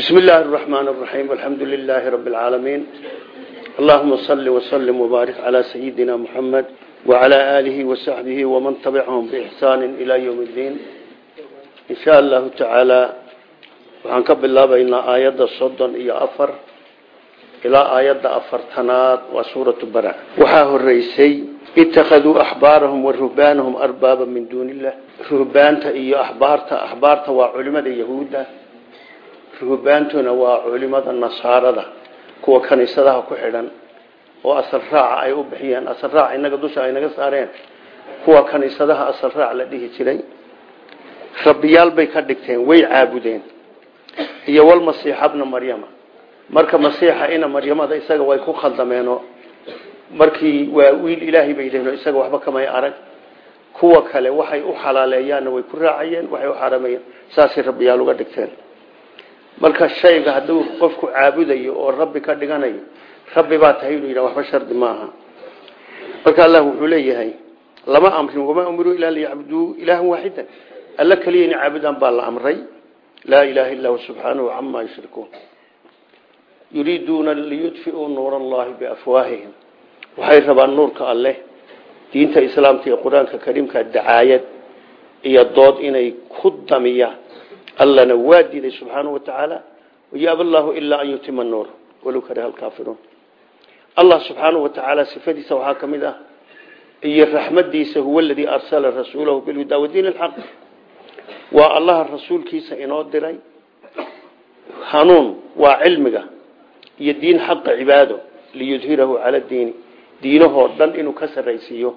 بسم الله الرحمن الرحيم والحمد لله رب العالمين اللهم صل وسلم وبارك على سيدنا محمد وعلى آله وصحبه ومن تبعهم بإحسان إلى يوم الدين إن شاء الله تعالى وعنكب الله بين آيات الصدن إيا أفر إلى آيات أفر تناد وسورة برع وحاه الرئيسي اتخذوا أحبارهم ورهبانهم أربابا من دون الله رهبانتا إيا أحبارتا أحبارتا وعلماء يهودا ruhbaantuna waa culimada nasaarada kuwa kaniisadaha ku xidhan oo asal raaca ay u bixiyeen asal raac inaga dusha ay naga saareen kuwa kaniisadaha asal raac la dhihi jiray. Rabbiyaal bay ka dhigteen way caabudeen. Iyo wal bna maryama. Marka masiixa ina maryamada isaga way ku khaldameeno markii waa wiil ilaahay bay yidhaheen isaga waxba kamay arag. Kuwa kale waxay u xalaaleeyaanna way ku raacayeen waxay u xarameeyeen saasay rabbiyaal uga dhigteen marka shayga hadduu qofku caabudayo oo rabbi ka dhiganayo rabbi baa tahay inuu yidhaha waxba shardi maaha marka allah wuxuu leeyahay lama amrin wamaa umiruu ilaa liyacbuduu ilaahan waaxidan alla keliya inay baa la amray. Laa ilaha illa hu subxaanahu camaa yushrikuun. Yuriiduuna liyudfiuu nuura allahi biafwaahihim. Waxay rabaan nuurka alleh diinta islaamka iyo qur'aanka kariimka dacaayad iyo dood inay ku damiyaan allana waa diiday subxaanahu watacaala wayaaba allahu ilaa an yutima nuur walow kariha alkaafiruun. Allah subxaanahu watacaala sifadiisa waxaa ka mid ah iyo raxmadiisa huwa aladii arsala rasuulahu bilhudaa wadiin alxaq waa allaha rasuulkiisa inoo diray hanuun waa cilmiga iyo diin xaqa cibaado liyudhirahu cala diini diinahoo dhan inuu ka saraysiiyo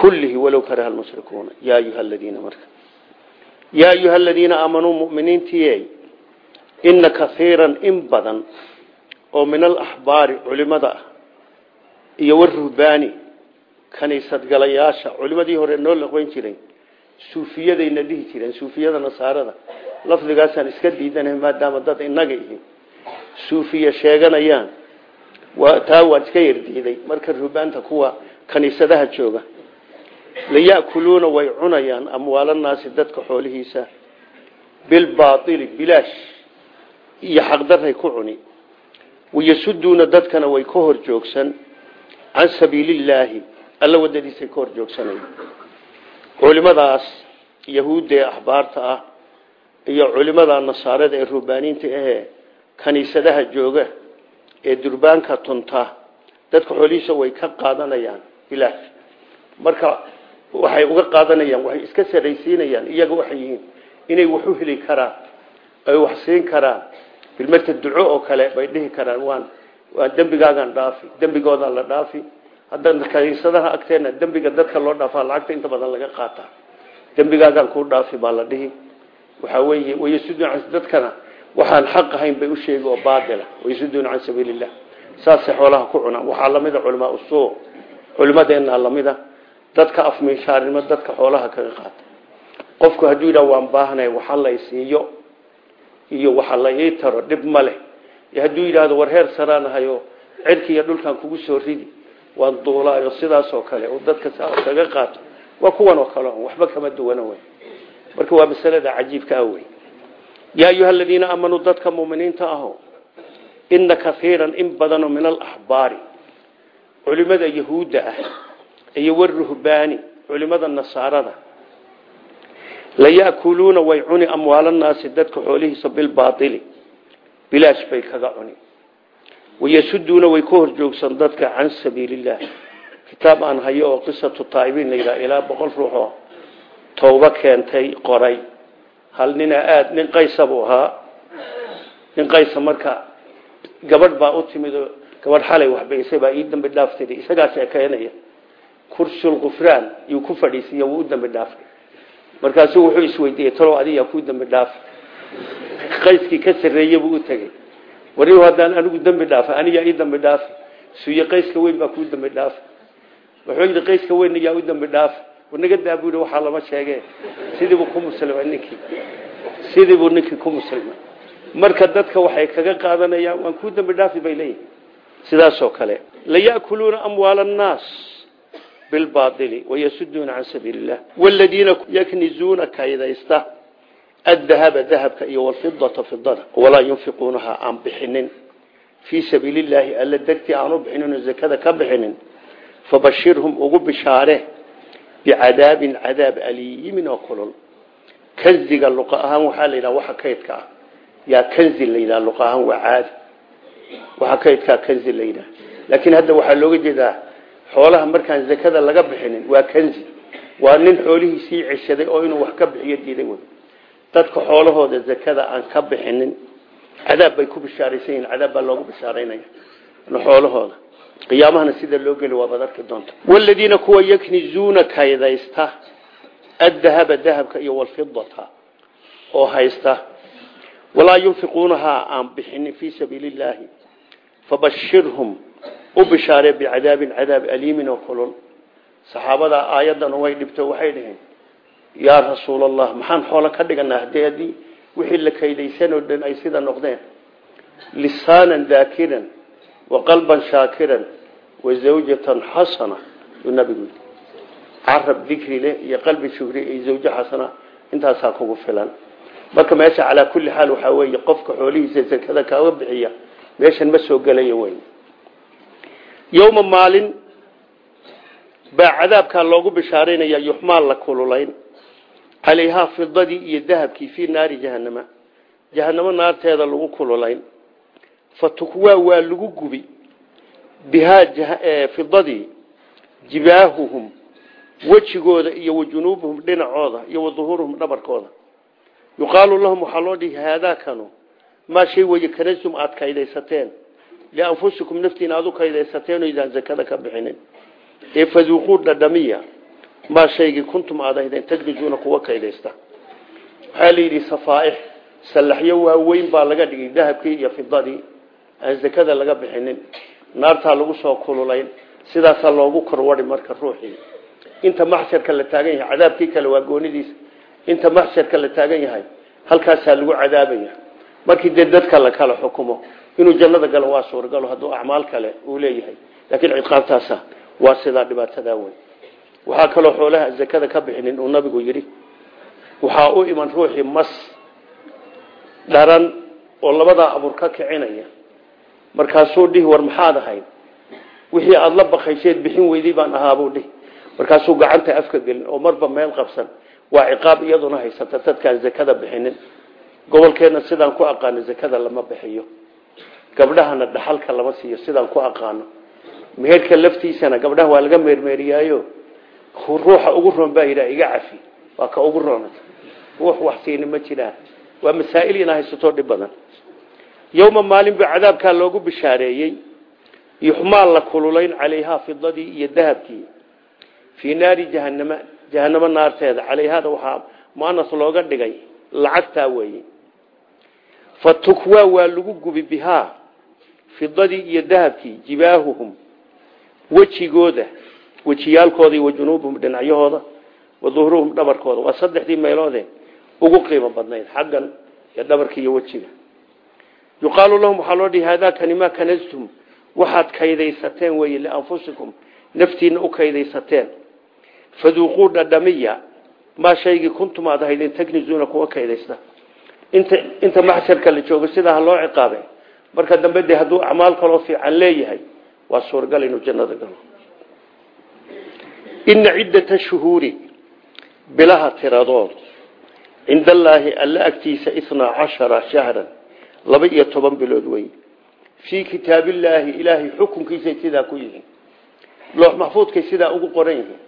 kullihi walow kariha almushrikuuna yaa ayuha aladiina marka yaa ayuha aladiina aamanuu muminiintiye ina kaiiran in badan oo min alaxbaari culimada iyo waruhbaani kaniisadgalayaasha culimadii hore noo laqoyn jiray suufiyadayna dhihi jireen suufiyada nasaarada lafdigaasaan iska diidanahay maadaama dad inaga ihi suufiya sheeganayaan taa waan iska yardiiday marka ruhbaanta kuwa kaniisadaha jooga layakuluuna way cunayaan amwaalanaasi dadka xoolihiisa bilbaaili bilaash iyo xaqdaray ku cuni. Wayasuduuna dadkana way ka hor joogsan can sabiilillaahi alla wadadiisay ka hor joogsanay culimadaas yahuudda ee axbaarta ah iyo culimada nasaarada ee ruhbaaniinta ahee kaniisadaha jooga ee durbaanka tunta dadka xoolihiisa way ka qaadanayaan bilaash. Marka waxay uga qaadanayaan waxay iska saraysiinayaan iyaga waxay yihiin inay wax u heli karaan ay wax siin karaan bilmarta duco oo kale bay dhihi karaan waan waan dembigaagan dhaafi dembigoodaa la dhaafi. Hadda kaniisadaha agteena dembiga dadka loo dhaafaa lacagta inta badan laga qaataa dembigaagan kuu dhaafi baa la dhihi. Waxaa weeye wayasuduuna dadkana waxaan xaq ahayn bay u sheegi oo baatila wayasuduuna can sabiilillah. Saasay xoolaha ku cunaan. Waxaa lamida culamaa usuu culimadeenna lamida dadka afmiishaarnimo dadka xoolaha kaga qaata qofku hadduu yidhaha waan baahnay waxa la isiiyo iyo waxa la ii taro dhib ma leh. Hadduu war heer saraanahayo cirki iyo dhulkan kugu soo ridi waan duulaayo sidaasoo kale oo dadka saa kaga qaato waa kuwan oo kale waxba kama duwana wey. Marka waa masalada cajiibka ah wey. Yaa ayuha aladiina aamanuu dadka muminiinta aho ina kaiiran in badanoo min alaxbaari culimada yahuudda ah iyo waruhbaani culimada nasaarada. Layakuluuna way cuni amwaalanaasi dadka xoolihiisa bilbaaili bilaash bay kaga cuni. Wayasuduuna way ka horjoogsan dadka can sabiilillaah kitaab aan hayo oo qisatu taa'ibiin la yidhaha ilaa boqol ruuxoo tooba keentay qoray. Hal nina aada nin qaysa buu ahaa. Nin qaysa marka gabadh baa u timid oo gabadh xalay waxbaysay baa ii dambi dhaaf tiri isagaas ekeenaya kursulkufraan yuu ku fadhiisiiy wuu dambi dhaafay. Markaasuu wuxuu isweydiiyey talow adiyaa kuu dambi dhaafa qayskii ka sarreeye buu u tegey wari haddaan anigu dambi dhaafa aniyaa ii dambi dhaafa suuye qayska weyn baa kuu dambi dhaafa wuxuu yidhi qayska weyn yaa u dambi dhaafa naga daa buu yidhi waxaa lama sheege sidiibuu ku muslimay ninkii. Sidiibuu ninkii ku muslimay. Marka dadka waxay kaga qaadanayaan waan kuu dambi dhaafi bay leeyihiin sidaasoo kale layakuluuna amwaala annaas bilbaaili wayasuduuna can sabiili illah waladiina yaknizuuna kaydaysta addahaba dahabka iyo yunfiquunaha aan bixinin fii sabiili llaahi alla dartii aan u bixinin oo zakada ka bixinin fabashirhum ugu bishaare bicadaabin cadaab aliimin oo kulul kanziga luqa ahaan waxaa la yidhaha waxa kaydka ah yaa kanzi la yidhaha luqa ahaan waa caadi waxa kaydkaa kanzi la yidhaha laakiin hadda waxaa looga jeedaa xoolaha markaan zakada laga bixinin waa kanzi waa nin xoolihiisii ceshaday oo inuu wax ka bixiyo diiday wey. Dadka xoolahooda zakada aan ka bixinin cadaab bay ku bishaaraysan yihiin cadaab baa loogu bishaaraynaya xoolahooda. Qiyaamahana sida loo geli waabaad arki doonta. Waladiina kuwa yaknizuuna kaydaysta addahaba dahabka iyo walfidata oo haysta. Walaa yunfiquunahaa aan bixinin fii sabiili illaahi fabashirhum u bishaaree bicadaabin cadaab aliimin oo kulul. Saxaabada aayaddan way dhibto waxay dhaheen yaa rasuul allah maxaan xoolo ka dhiganaa hadee haddii wixii la kaydaysan oo dhan ay sida noqdeen? Lisaanan daakiran wa qalban shaakiran wa zawjatan xasana. Yuu nabigu yidhi. Carab dikri leh iyo qalbi shugri iyo zawjo xasana intaasaa kugu filan. Marka meesha calaa kulli xaal waxaa weeye qofka xoolihiisa sakada kaaga bixiya meeshan ma soo gelaya wey yowma maalin baa cadaabkaa loogu bishaaraynaya yuxmaal la kululayn calayhaa fidadii iyo dahabkii fii naari jahanama jahanamo naarteeda lagu kululayn. Fatukwaa waa lagu gubi. Bihaa fidadii jibaahuhum wejigooda iyo wa junuubuhum dhinacooda iyo wa duhuuruhum dhabarkooda. Yuqaalu lahum waxaa loo dhihi haadaakanu maa shay weye kanasum aada kaydaysateen lianfusikum naftiin aada u kaydaysateen oo idaan zakada ka bixinin ee faduuquu dhadhamiya maa shaygii kuntum aad ahaydeen tagnizuuna kuwa kaydaysta waxaa la yidhi safaaix sallaxyo waaweyn baa laga dhigay dahabkii iyo fidadii aan zakada laga bixinin naartaa lagu soo kululayn sidaasaa loogu korwadi marka ruuxii inta maxsharka la taagan yahay cadaabkii kale waa goonidiisa inta maxsharka la taagan yahay halkaasaa lagu cadaabaya markii dee inuu jannada galo waa suuragalo hadduu acmaal kale uu leeyahay laakiin ciqaabtaasa waa sidaa dhibaatadaa weyn. Waxaa kaloo xoolaha zakada ka bixinin uu nabigu yidhi waxaa u iman ruuxii mas dharan oo labadaa abuur ka kicinaya. Markaasuu dhihi war maxaad ahayd? Wixii aada la bakaysheed bixin weydey baan ahaabuu dhihi. Markaasuu gacanta afka gelin oo marba meel qabsan waa ciqaab iyaduna haysata dadkaan zakada bixinin. Gobolkeenna sidaan ku aqaano zakada lama bixiyo gabdhahana dhaxalka lama siiyo sidaan ku aqaano. Meherka laftiisana gabdhaha waa laga meermeeriyaayo ruuxa ugu roon baa yidhaha iga cafi waa ka ugu roon. Ruux wax siini ma jiraan waa masaa'il ina haysato dhib yowma maalin buu cadaabkaa loogu bishaareeyey. Yuxmaal la kululayn calayhaa fidadii iyo dahabkii. Fii naari jahanama jahanamo naarteeda calayhaada waxaa muanas looga dhigay lacagtaa weeye. Fa tukwaa waa lagu gubi bihaa fidadii iyo dahabkii jibaahuhum wejigooda wejiyaalkooda iyo wa junuubuhum dhinacyahooda wa duhruhum dhabarkooda. Waa saddexdii meeloode ugu qiimo badnayd xaggan iyo dhabarka iyo wejiga. Yuqaalu lahum waxaa loo dhihi haadaakani maa kanastum waxaad kaydaysateen weye lianfusikum naftiina u kaydaysateen. Faduuquu dhadhamiya maa shaygii kuntum aad ahaydeen taknizuuna kuwa kaydaysta. Inta inta maxsharka la joogo sidaa ha loo ciqaabe marka dambe dee hadduu acmaal kaloo fiican leeyahay waa suuragal inuu jannada galo. Ina ciddata shuhuuri bilaha tiradoodu cinda allaahi alla agtiisa itnaa shahran laba iyo toban bilood wey fii kitaabillaahi ilaahay xukunkiisay sidaa ku yihiin. Loox maxfuudkay sidaa ugu qoran yihiin.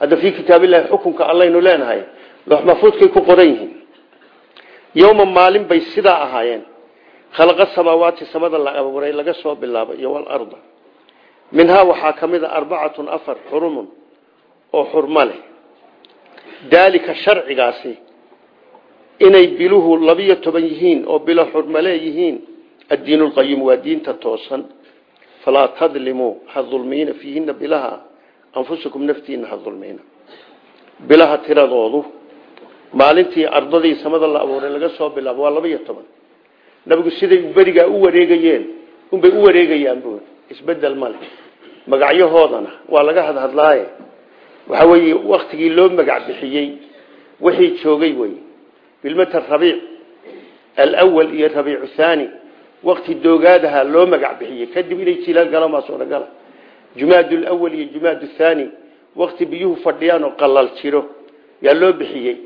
Hadda fii kitaabillahi xukunka allaynu leenahay loox maxfuudkay ku qoran yihiin. Yowma maalin bay sidaa ahaayeen khalaqa samaawaati samada la abuuray laga soo bilaabo iyo walarda minhaa waxaa ka mid a arbacatun afar xurumun oo xurmo leh. Daalika inay biluhu labiyo toban yihiin oo bilo xurmo leeyihiin addiinu lqayim waa diinta toosan. Falaa tadlimuu ha dulmiina bilaha anfusakum naftiina ha bilaha tiradoodu maalintii ardadii samada la abuuray laga soo bilaabo waa laba iyo toban nabigu siday berigaa u wareegayeen unbay u wareegayaan bu isbeddel male magacyahoodana waa laga hadhadlaaye. Waxa weeye waktigii loo magac bixiyey wixii joogay wey bilmata rabiic alwal iyo rabiicu thaani wakti doogaadaha loo magac bixiyey kadib inay jilaal galaan baa suuragala jumaad lwal iyo jumaad thaani wakti biyuhu fadhiyaan oo qalal jiro yaa loo bixiyey.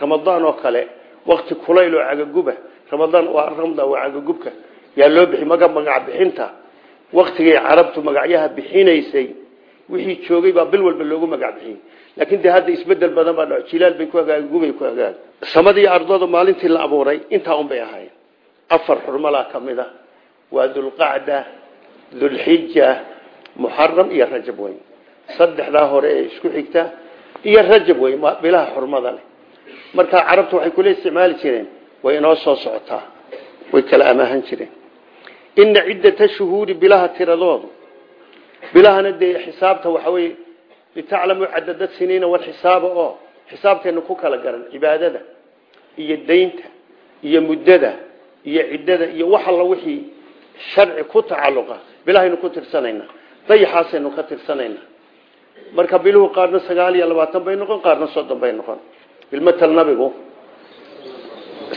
Ramadaan oo kale wakti kulayl cagaguba ramadaan waa ramda waa cagagubka yaa loo bixi maga magac bixinta. Waktigay carabtu magacyaha bixinaysay wixii joogay baa bil walba loogu magac bixiyey laakiin dee hadda isbeddel badan baa dhaco. Jilaal bay ku hagaag gubay ku hagaag samadii ardada maalintii la abuuray intaa un bay ahayn afar xurmalaa ka mid a waa dulqacda dulxija muxaram iyo rajab weyn. Saddexdaa hore ee isku xigta iyo rajab wey bilaha xurmada leh. Markaa carabtu waxay kula isticmaali jireen way inoo soo socotaa way kala amaahan jireen. Ina ciddata shuhuuri bilaha tiradoodu bilahana dee xisaabta waxa weye litaclamuu cadada siniina walxisaaba oo xisaabteenu ku kala garan cibaadada iyo daynta iyo muddada iyo ciddada iyo wax alla wixii sharci ku tacalluqa bilahaynu ku tirsanayna dayaxaasaynu ka tirsanayna marka biluhu qaarna sagaal iyo labaatan bay noqon qaarna soddon bay noqon. Bilmatal nabigu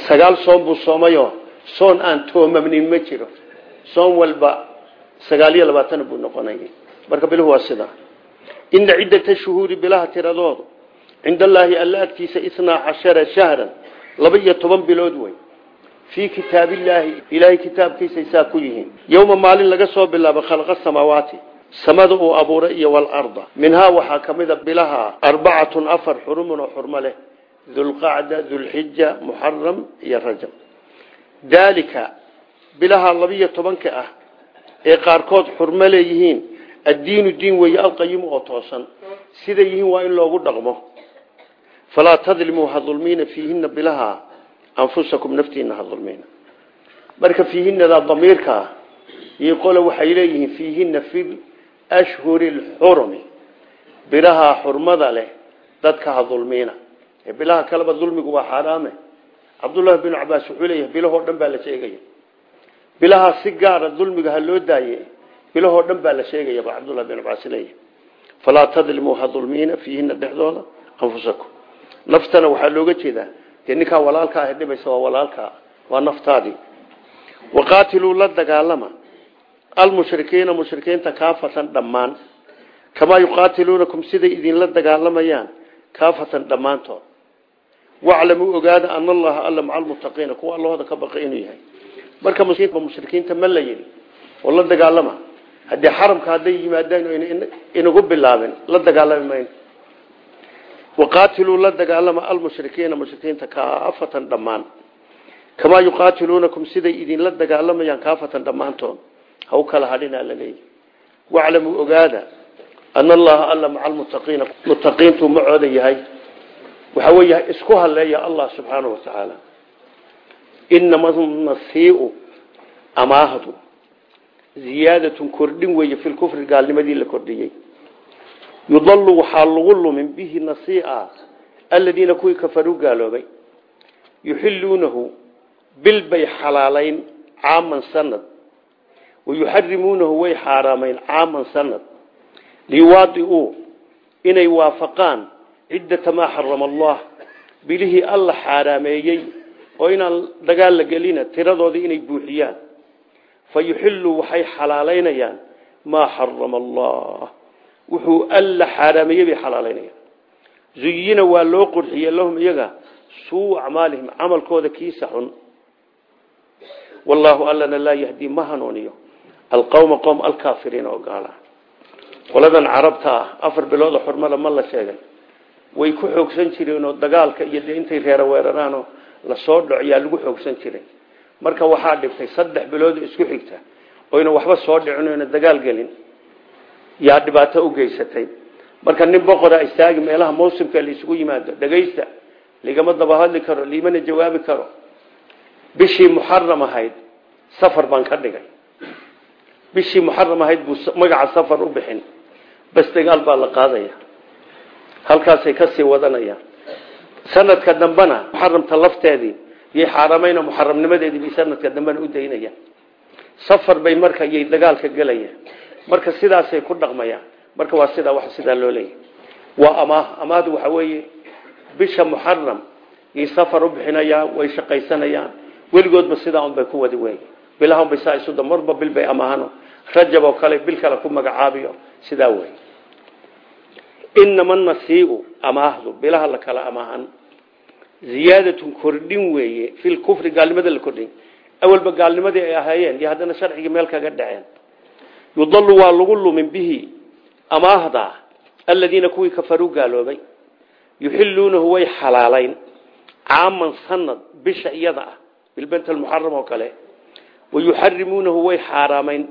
sagaal soon buu soomayo. Soon aan toomamnin ma jiro. Soon walba sagaal iyo labaatan buu noqonayay marka biluhu waa sidaa ina ciddata shuhuuri bilaha tiradoodu. Cinda allaahi alla agtiisa isnaa cashara shahran. Laba iyo toban bilood wey fii kitaabillaahi ilaahay kitaabkiisay saa ku yihiin. Yowma maalin laga soo bilaabo khalqa samaawaati samada uu abuuray iyo walarda minhaa waxaa ka mida bilaha arbacatun afar xurumun oo xurmo leh dulqacda dulxija muxaram iyo rajab. Daalika bilaha labiyo tobanka ah ee qaarkood xurmo leeyihiin addiinu diin weeye alqayimu oo toosan siday yihiin waa in loogu dhaqmo. Falaa tadlimuu ha dulmiina fiihina bilaha anfusakum naftiina ha dulmiina. Marka fiihinada damiirka ah iyo qole waxay leeyihiin fiihina fi ashhuri lxurumi bilaha xurmada leh dadka ha dulmiina bilaha kaleba dulmigu waa xaaraame. Cabdullaahi binu cabaas wuxuu leeyahay bilahoo baa la sheegaya. Bilaha si gaara dulmiga ha loo daaye bilahoo dhan baa la sheegaya ba cabdullahi bin cabaas leeyahay. Falaa tadlimuu ha dulmiina fiihina naftana waxaa looga jeedaa dee walaalka ah dhibaysa waa walaalkaa waa naftaadii waqaatiluu la dagaalama. Almushrikiina mushrikiinta kaafatan dhammaan. Kamaa yuqaatiluunakum siday idinla dagaalamayaan kaafatan dhammaantood waclamuu ogaada ana allaha alla maca almuttaqiina kuwa allahooda ka baqay inuu yahay marka mushrikiinta ma la yidhi oo la dagaalama haddii xaramka hadday yimaadaan inagu bilaabin la dagaalami mayno waqaatiluu la dagaalama almushrikiina mushrikiinta kaafatan dhammaan kamaa yuqaatiluunakum siday idinla dagaalamayaan kaafatan dhammaantood ha u kala hadhinaa la leeyahy waclamuu ogaada ana allaha alla maca almuttaqiina muttaqiintuu macooda yahay waxaa weeya isku haleeya allah subxaanahu watacaala inama nasiiu amaahdu ziyaadatun kordhin weeye fi lkufri gaalnimadii la kordhiyey. Yudalu waxaa lagu lumin bihi nasiia aladiina kuwii kafaruu gaaloobay. Yuxiluunahu bil bay xalaalayn caaman sanad. Wayuxarimuunahu way xaaraamayn caaman sanad. Liwaadiuu inay waafaqaan ciddata maa xarama allah bilihii alla xaaraameeyey oo inaan dagaal la gelina tiradoodii inay buuxiyaan. Fa yuxiluu waxay xalaalaynayaan maa xarama allah. Wuxuu alla xaaraameeyey bay xalaalaynayaan. Zuyina waa loo qurxiyey lahum iyaga suu acmaalihim camalkooda kiisa xun wallaahu allana laa yahdii ma hanuuniyo alqowma qowm alkaafiriina oo gaala. Qoladan carabta ah afar bilooda xurmada ma la sheegay way ku xoogsan jireenoo dagaalka iyo dee intay reero weeraraanoo la soo dhaco yaa lagu xoogsan jiray. Marka waxaa dhibtay saddex bilood isku xigta oyna waxba soo dhicin oyna dagaal gelin. Yaa dhibaato u geysatay. Marka nin boqora istaagi meelaha mawsimka la isugu yimaado dhagaysta ligama dabahadli karo liimana jawaabi karo. Bishii muxaram ahayd safar baan ka dhigay. Bishii muxaram ahayd buu magaca safar u bixin. Bas dagaal baa la qaadaya halkaasay ka sii wadanayaan sanadka dambena muxaramta lafteedii yay xaaramayna muxaramnimadeedii bay sanadka dambena u daynayaan. Safar bay marka yay dagaalka gelayaan. Marka sidaasay ku dhaqmayaan. Marka waa sidaa wax sidaa loo waa amaah amaahdu waxa weeye bisha muxaram iyo safar u bixinayaan way shaqaysanayaan. Weligoodba sidaa unbay ku wadi wey bilaha unbay saa isuda marba bil bay amaahano. Rajab oo kale bil kale ku magacaabiyo. Sidaa wey inama nasiiu amaahdu bilaha la kala amaahan ziyaadatun kordhin weeye fi lkufri gaalnimada la kordhin awalba gaalnimadii ay ahaayeen iyo haddana sharcigii meel kaga dhaceen yudalu waa lagu lumin bihi amaahda aladiina kuwii kafaruu gaaloobay yuxiluunahu way xalaalayn caaman sanad bisha iyada ah bilbent almuxaram oo kale wayuxarimuunahu way xaaraamayn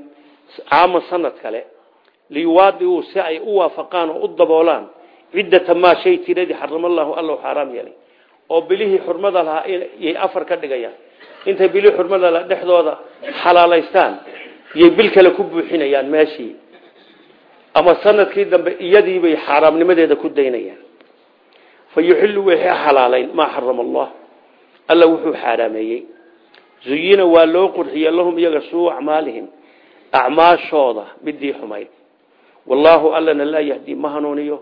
liyuwaadiuu si ay u waafaqaan oo u daboolaan ciddata maa shay tiradii xarama allahu alla xaaraam yeelay. oo bilihii xurmada lahaa yay afar ka dhigayaan. intay bilihii xurmada lahaa dhexdooda xalaalaystaan yay bil kale ku buuxinayaan meeshii. ama sannadkii dambe iyadiibay xaaraamnimadeeda ku daynayaan. fa yuxillu wixii xalaalayn maa xarama allah alla wuxuu xaaraameeyey. Zuyina waa loo qurxiye lahum iyaga suu acmaalihim. Acmaashooda midii xumayd wallaahu allana laa yahdii ma hanuuniyo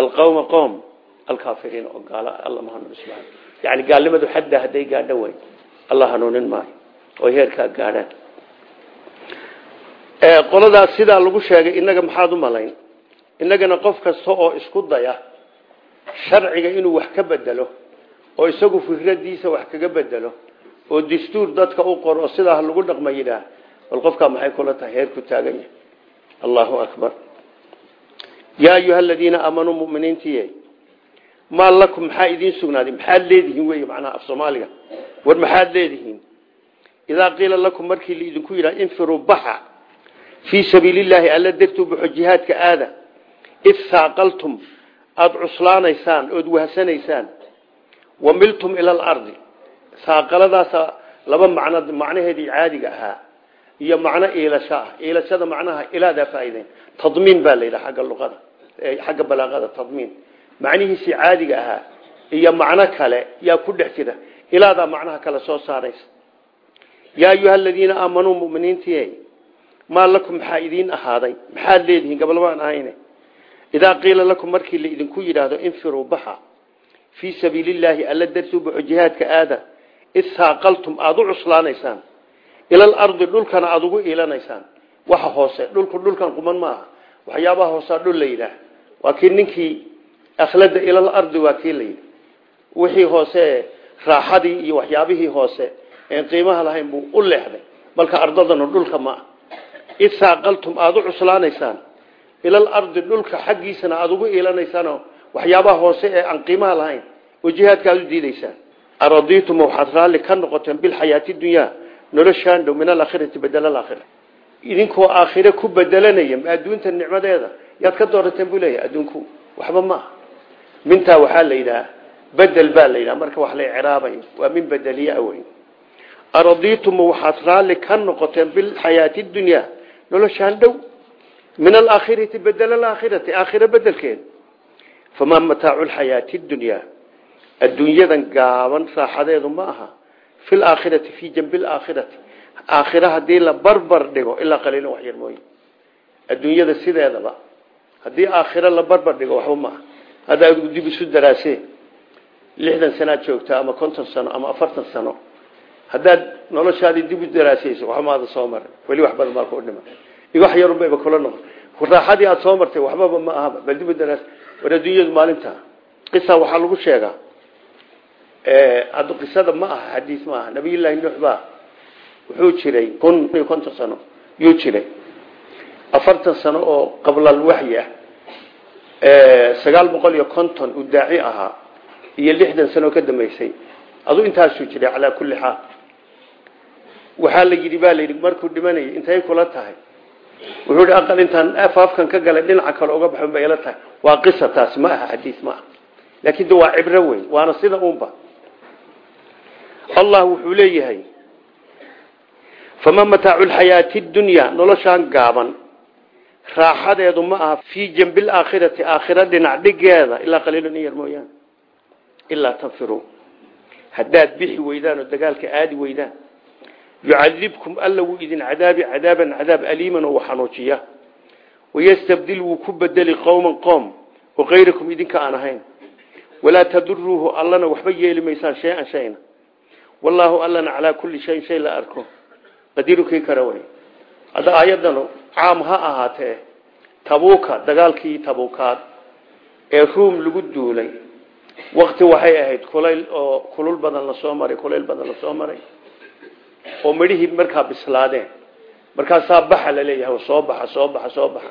alqowma qowm alkaafiriin oo gaala alla ma hanuuni subxaana yani gaalnimadu xadda hadday gaadho weyn alla hanuunin maayo. Oo heerkaa gaadhaan. Qoladaas sidaa lagu sheegay innaga maxaad u malayn? Innagana qof kasta oo isku daya sharciga inuu wax ka bedelo oo isagu fikradiisa wax kaga bedelo oo dastuur dadka u qoro sidaa lagu dhaqma yidhaah bal qofkaa maxay kula tahay? Heerku taagan yahay allahu akbar. Yaa ayuha aladiina aamanuu muminiintiye maa lakum maxaa idiin sugnaaday maxaad leedihiin wey macnaha af soomaaliga? War maxaad leedihiin? Idaa qiila lakum markii laidinku yidhaha infiruu baxa fii sabiili llaahi alla dartuu baxo jihaadka aada. Id saaqaltum aada cuslaanaysaan ood wahsanaysaan wamiltum ila alardi saaqaladaasa laba macno macnaheedii caadiga ahaa iyo macno iilasho ah. Iilashada macnaha ilaadaa faa'iideyn tadmiin baa la yidhaha xagga luqada xagga balaaqada tadmiin. Macnihiisii caadiga ahaa iyo macno kale yaa ku dhex jira. Ilaadaa macnaha kale soo saaraysa. Yaa ayuha aladiina aamanuu muminiintii maa lakum maxaa idiin ahaaday? Maxaad leedihiin gabalbaan ahayne idaa qiila lakum markii la idinku yidhaahdo infiruu baxa. Fii sabiili llaahi alla dartuu baxo jihaadka aada id saaqaltum aada u cuslaanaysaan ilal ardi dhulkana aada ugu iilanaysaan waxa hoose dhulku dhulkan quman maaha. Waxyaabaha hoosaa dhul la yidhaah. Waa kii ninkii akhlada ilal ardi waa kii la yidhi. Wixii hoose raaxadii iyo waxyaabihii hoose een qiimaha lahayn buu u leexday. Balka ardadana dhulka ma ah id saaqaltum aada u cuslaanaysaan. Ilal ardi dhulka xaggiisana aada ugu iilanaysaanoo waxyaabaha hoose ee aan qiimaha lahayn. Oo diidaysaan. Aradiitum waxaad raalli ka noqoteen bilxayaati dunyaa noloshaan dhow min alaakhirati bedela alaakhira. Idinkoo aakhire ku bedelanaya adduunta nicmadeeda. Yaad ka doorateen buu leeyahay adduunku waxba ma aha. Mintaa waxaa la yidhaha bedel baa la yidhaha. Marka wax la icraabayo waa min bedeliya weyn. Aradiitum waxaad raalli ka noqoteen bilxayaati dunyaa noloshaan dhow. Min alaakhirati bedela alaakhirati aakhire bedelkeeda famaa mataacu lxayaati dunyaa adduunyadan gaaban aha fi laakhirati fii janbi laakhirati aakhira haddii la barbar dhigo ilaa qaliilan wax yar mooye. Adduunyada sideedaba haddii aakhiro la barbar dhigo waxba maaha haddaa dib isu daraasee lixdan sanaad joogtaa ama konton sano ama afartan sano haddaad noloshaadii dib u daraasayso waxmaada soo maray weli wax badan baa ku dhima. Wax yarunbayba kula noqon. Raaxadii aada soo martay waxbaba ma ahaba bal dib u daraas war adduunyadu maalinta qisa waxaa lagu sheegaa qisada ma aha xadiis ma aha. Nabiyullaahi nuux baa wuxuu jiray kun iyo konton sano yuu jiray. Afartan sano oo qablal waxyi ah. Sagaal boqol iyo konton daaci ahaa iyo lixdan sano ka dambeysay aduu intaasuu jiray calaa kulli xaal. Waxaa la yidhi baa layidhi markuu dhimanayay intay kula tahay. Wuxuu aqal intaan afaafkan ka galay dhinaca kale uga baxon bay ila tahay. Waa qisa ma aha xadiis ma aha. Laakiin waa cibro weyn waana sida unba allah wuxuu leeyahay fama mataacu lxayaati dunyaa noloshaan gaaban. Raaxadeedu ma aha fii janbi laakhirati aakhira dhinac dhigeeda ilaa qaliilan in yar mooyaane. Ilaa tanfiruu haddaad bixi weydaan oo dagaalka aadi weydaan yucadibkum alla wuu idin cadaabi cadaaban cadaab aliiman oo waxanuujiya wayastabdil wuu ku bedeli qowman qoom oo kayrakum idinka aan ahayn. Walaa taduruuhu allana waxba yeeli maysaan wallaahu allana calaa kulli shayin shay la arko. Qadiiru kii kara wey hadda caam ha ahaatee tabuuka dagaalkii tabuukaad ee ruum lagu duulay. Wakti waxay ahayd kulayl oo kulul badan la soo maray kulayl badan la soo maray. Oo midhihii markaa bislaadeen. Markaasaa baxa la leeyahay soo baxa soo baxa soo baxa.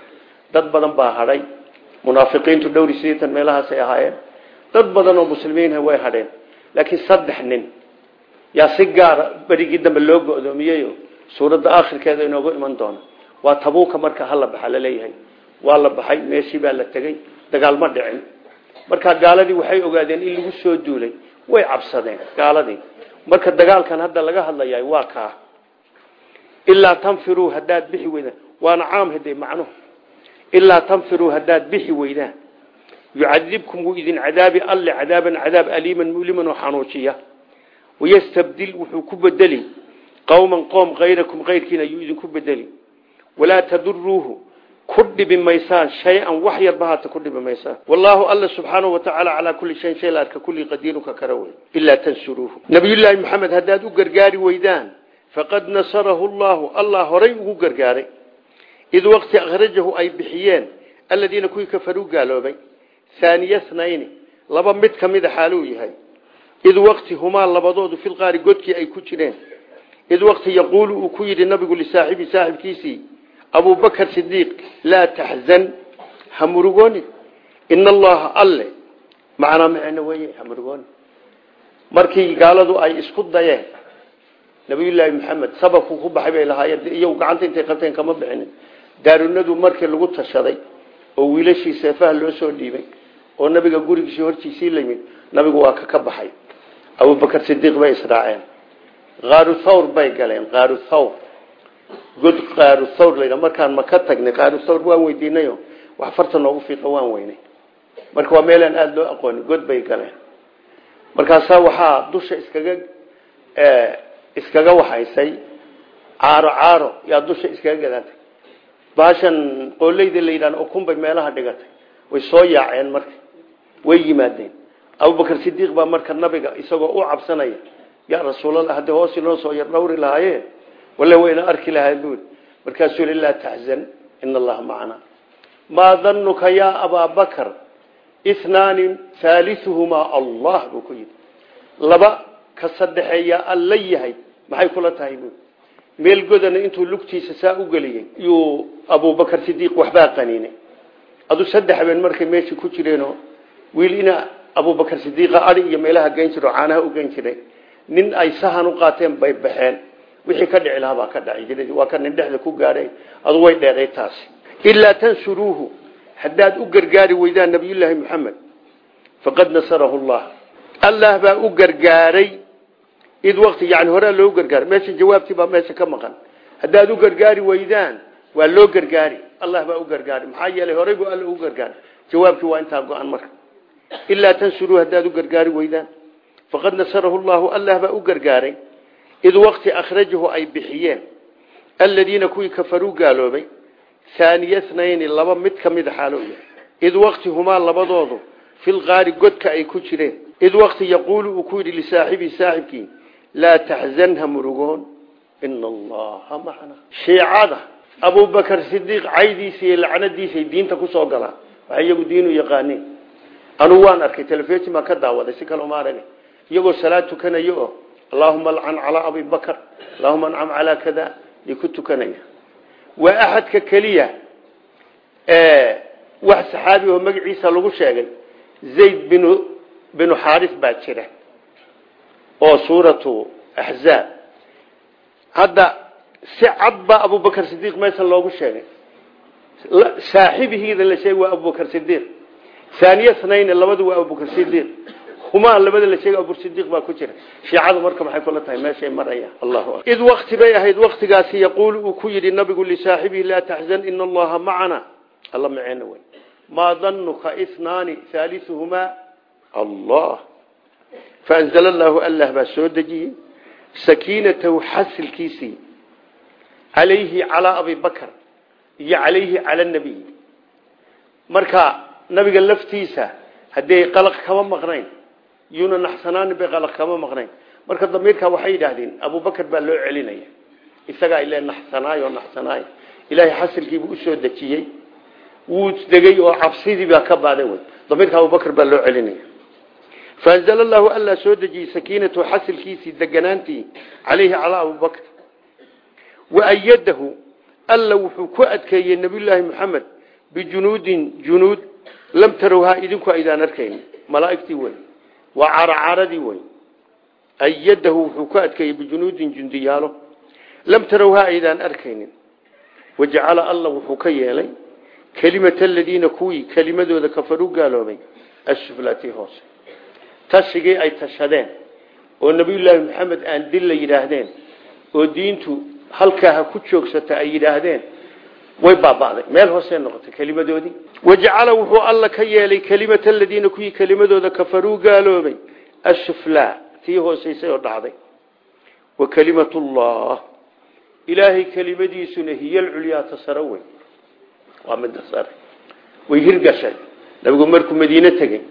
Dad badan baa hadhay. Munaafiqiintu dhowri sideetan meelahaasay ahaayeen. Dad badan oo muslimiinha way hadheen. Laakiin saddex nin yaa si gaara berigii dambe loo go-doomiyeyo suuradda aakhirkeeda inoogu iman doona waa tabuuka marka hala baxa la leeyahay waa la baxay meeshii baa la tegey dagaal ma dhicin. Marka gaaladii waxay ogaadeen in lagu soo duulay way cabsadeen gaaladii. Marka dagaalkan hadda laga hadlayaa waa kaa. Ilaa tanfiruu haddaad bixi weydaan waana caam hade macnuhu ilaa tanfiruu haddaad bixi weydaan yucadibkum wuu idin cadaabi alle cadaaban cadaab aliiman muliman wayastabdil wuxuu ku bedeli qowman qoom kayrakum kayrkiin ayuu idinku bedeli walaa taduruuhu ku dhibi maysaan shay-an wax yarba haata ku dhibi maysaan wallaahu alla subxaanahu watacaala calaa kulli shayin shay la arka kulli qadiiruka kara wey ilaa tansuruuhu nabiyullaahi maxamed haddaad u gargaari weydaan faqad nasarahu llahu allah horay ugu gargaaray id waqti akhrajahu ay bixiyeen aladiina kuwii kafaruu id waqti humaa labadoodu filqaari godkii ay ku jireen id waqti yaquulu uu ku yidhi nabigu lisaaxibi saaxibkiisii abubakr sidiiq laa taxzan ha murugooni ina allaha alle macnaa macno weye ha markii gaaladu ay isku dayeen nabiyullaahi maxamed sababku ku baxay bay iyagu gacanta intay qabteen kama bixinin daarunadu markii lagu tashaday oo wiilashii seefaha loo soo dhiibay oo nabiga gurigiisii hortiisii layimid nabigu waa ka baxay abubakr sidiiq bay israaceen qaaru thawr bay galeen. Qaaru thawr god qaaru thawr la markaan ma ka tagnay qaaru thawr waan weydiinayo. Wax farta noogu fiiqa waan weynay. Marka waa meelaan aada loo aqoonin god bay galeen. Markaasaa waxaa dusha iskaga iskaga waxaysay. Caaro caaro yaa dusha iskaga gadaatay. Baashan qooleyda la yidhahdo ukun bay meelaha dhigatay. Way soo yaaceen marka. Way yimaadeen abubakar sidiiq baa marka nabiga isagoo u cabsanaya yaa rasuulallah haddii hoos inoo soo yar dhawri lahaaye wale wayna arki lahaa buuri markaasuu li laa taxzan ina allaha macana maa danuka yaa abaa bakar inaani haaliuhumaa allah buu ku yidhi. Laba ka saddexeeya alla yahay maxay kula tahay buuri meel godana intuu lugtiisa saa u geliyey yuu abubakar sidiiq waxbaa qaniinay. Adu saddex habeen markay meeshii ku jireenoo wiil ina abubakar sidiiqa adi iyo meelaha geyn jiro caanaha u geyn jiray. Nin ay sahan u qaateen bay baxeen. Wixii ka dhici lahaa baa ka dhacay waa ka nin dhexda ku gaadhay adu way dheeday taasi. Ilaa tansuruuhu haddaad u gargaari weydaan nabiyullaahi maxamed faqad nasarahu llah allah baa u gargaaray. Id waqti yani horaa loogu gargaaray. Meesha jawaabtii baa meesha ka maqan. Haddaad u gargaari weydaan waa loo gargaari. Allah baa u gargaaray. Maxaa yeelay horay buu alla ugu gargaaray. Jawaabkii waa intaa go-an marka ilaa tansuruu haddaad u gargaari weydaan faqad nasarahu llahu allah baa u gargaaray id waqti akhrajahu ay bixiyeen aladiina kuwii kafaruu gaaloobay haaniya snayni laba mid ka mida xaalo yahay id waqti humaa labadoodu filqaari godka ay ku jireen id waqti yaquulu uu ku yidhi lisaaxibii saaxibkii laa taxzanha murugoon ina allaha macana shiicada abubakar sidiiq caydiisa iyo lacnadiisay diinta ku soo galaan waxay iyagu diinu yaqaaniin anugu waan arkay telefishin baan ka daawaday si kale uma arag iyagoo salaad tukanayo oo allahuma alcan calaa abi bakr allahuma ancam calaa kada ay ku tukanaya. Waa axadka keliya wax saxaabi oo magaciisa lagu sheegay zayd binu binu xaaris baa jira oo suuratu axzaab hadda si cad baa abubakar sidiiq meesha loogu sheegay. Saaxibihiida la sheegay waa abubakar sidiiq haaniya snayn labadu waa abubakar sidiiq humaa labada la sheegay abubakar sidiiq baa ku jira. Shiicadu marka maxay kula tahay? Meeshay marayaan allahu id waqti bay ahayd. Waqtigaasi yaquulu uu ku yidhi nabigu lisaaxibihi laa taxzan ina allaha macana alla maceena wey. Maa danuka inaani haaliuhumaa allah. Faanzala allaahu allah baa soo dejiyey sakiinatahu xasilkiisii calayhi calaa abi bakr iyo calayhi cala nabiy. Marka nabiga laftiisa haddii qalaq kama maqnayn yuuna naxsanaanin bay qalaq kama maqnayn. Marka damiirka waxay yidhaahdeen abubakar baa loo celinaya. Isagaa ile naxsanaayo naxsanaay. Ilaahay xasilkiibuu u soo dejiyey. Wuu degay oo cabsidii baa ka baaday wey. Damiirka abubakar baa loo celinaya. Faanzala allahu allaa soo dejiyey sakiinatu xasilkiisii deganaantii caleyhi calaa abubakr waayadahu alla wuxuu ku adkeeyey nabiyulaahi maxamed bijunuudin junuud lam tarowhaa idinku aydaan arkayn. Malaaigtii wey waa caracaradii wey ayadahu wuxuu ku adkeeyey bijunuudin jundiyaalo. Lam tarowhaa aydaan arkaynin. Wajacala alla wuxuu ka yeelay kelimata aladiina kuwii kelimadooda kafaruu gaaloobay asuflaatii hoose. Tashigii ay tashadeen oo nabiyullaahi maxamed aan dil la yidhaahdeen oo diintu halkaa ha ku joogsata ay way baaba'day. Meel hoosee noqotay kelimadoodii. Wajacala wuxuu alla ka yeelay kelimata aladiina kuwii kelimadooda kafaruu gaaloobay. Asuflaa tii hoosaysay oo dhacday. Wa kelimatullah ilaahay kelimadiisuna hiyo alculyaa tasaro wey waa midda sare. Way hirgashay. Nabigu markuu madiine tegey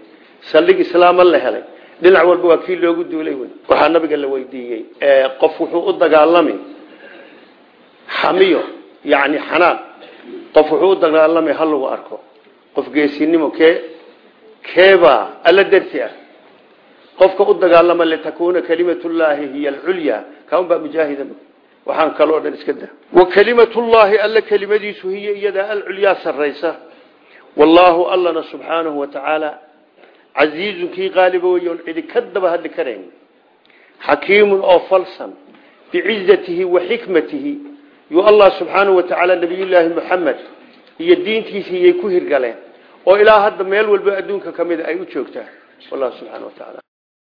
saldhig islaama la helay dhinac walba waa loogu duulay wey nabiga la weydiiyey qof wuxuu u dagaalami xamiyo yani xanaaq qof wuxuu dagaalamay ha lagu arko. Qof geesinimo kee keebaa alla darti ah. Qofka u dagaalama litakuuna kalimatullaahi hiya alculya. Kaunbaa mujaahida waxaan kaloo dhan iska da wa kalimatullaahi alla kelimadiisu hiya iyadaa alculyaa saraysa wallaahu allana subxaanahu wa tacaala casiizun kii qaaliba wey on cidi ka daba hadli karayn. Xakiimun oo falsan bicizatihi wa xikmatihi yuu allah subxaanahu wa tacaala nabiyullaahi muxamed iyo diintiisii iyay ku hirgaleen. Oo ilaa hadda meel walba adduunka ka mida ay u joogtaan. Wallahu subxana wa tacaala